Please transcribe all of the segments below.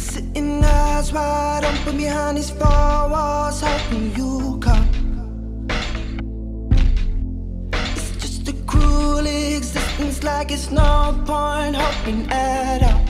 Sitting eyes wide open behind these four walls, hoping you come. It's just a cruel existence, like it's no point hoping at all.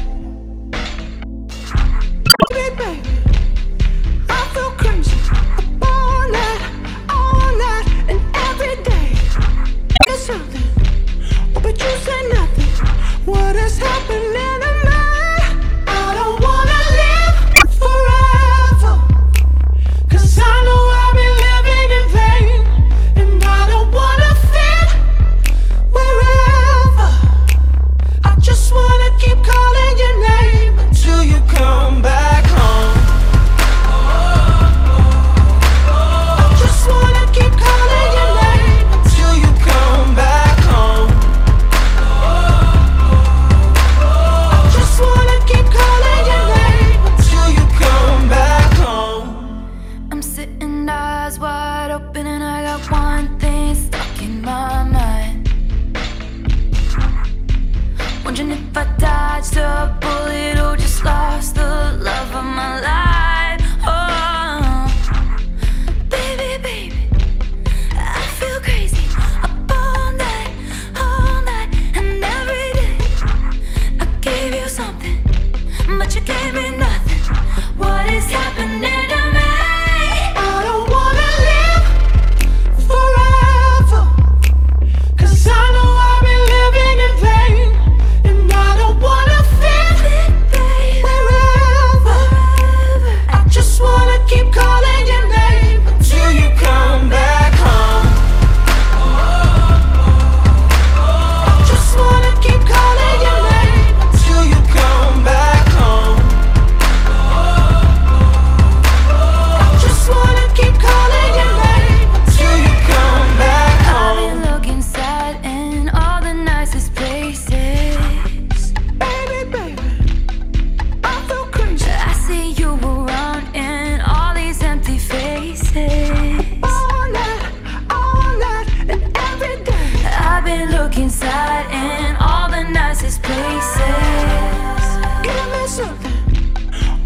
been looking inside in all the nicest places. Give me something,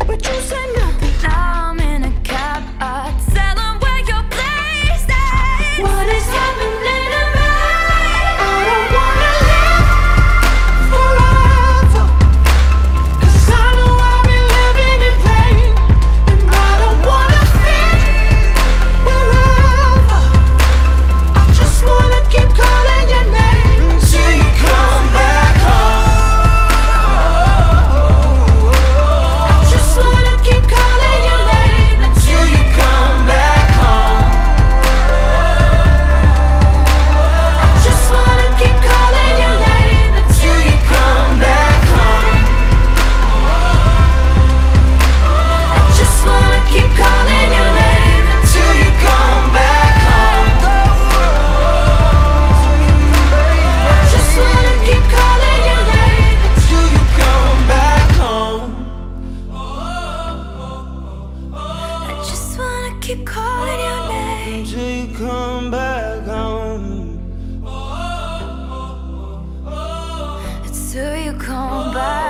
but you said no. keep calling your name until you come back home. Until you come back.